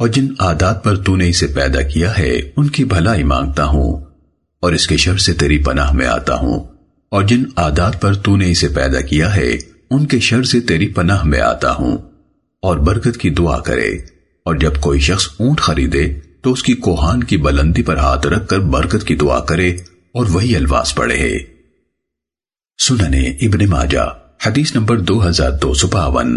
और जिन आदात पर तूने इसे पैदा किया है, उनकी भलाई माँगता हूँ, और इसके शर से तेरी पनाह में आता हूँ। और जिन आदात पर तूने इसे पैदा किया है, उनके शर से तेरी पनाह में आता हूँ। और बरकत की दुआ करे, और जब कोई शख्स ऊँट खरीदे तो उसकी कोहान की बुलंदी पर हाथ रखकर बरकत की दुआ करे, और वही अल्फाज पढ़े। सुनने इब्ने माजा, हदीस नंबर दो हज़ार दो सौ बावन।